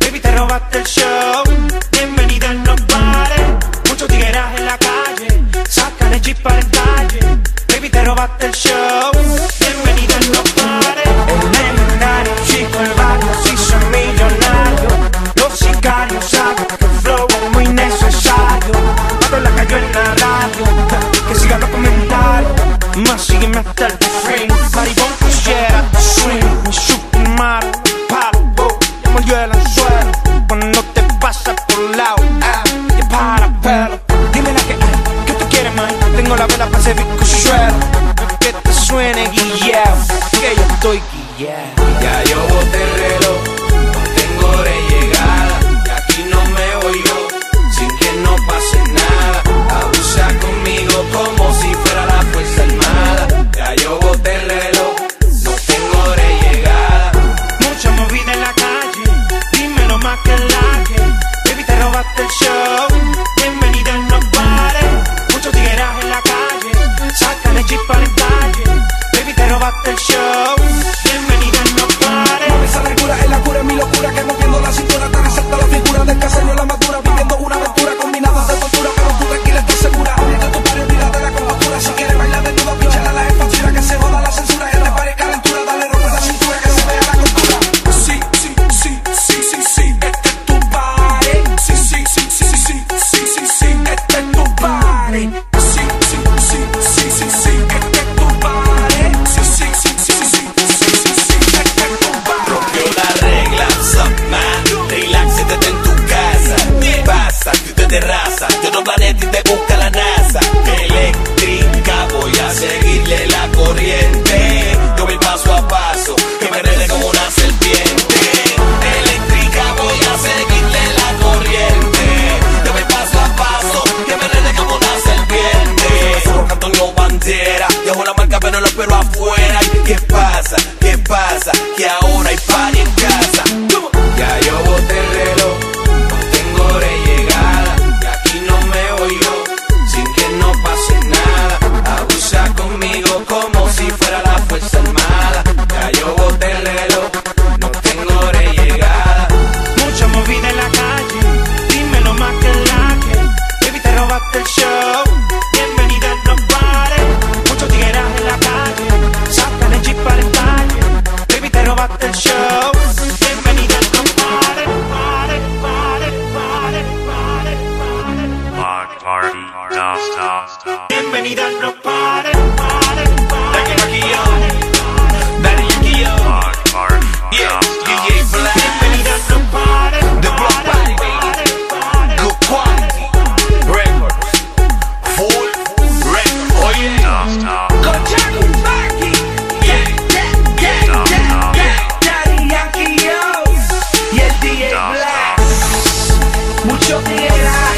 Baby, te robaste el show. Bienvenida en los bares. Muchos tigueras en la calle. Sacan el jeep para el calle Baby, te robaste el show. mordió el anzuelo cuando te pasa por lado. Ah, y para pelo. Dime la que que tú quieres, man. Tengo la vela para pacífico suelo. Que te suene guilleo, que yo estoy guilleo. Ya yo show. concert shows Bienvenida party, party, party, party, party, party. Party, stop, stop. Party Get.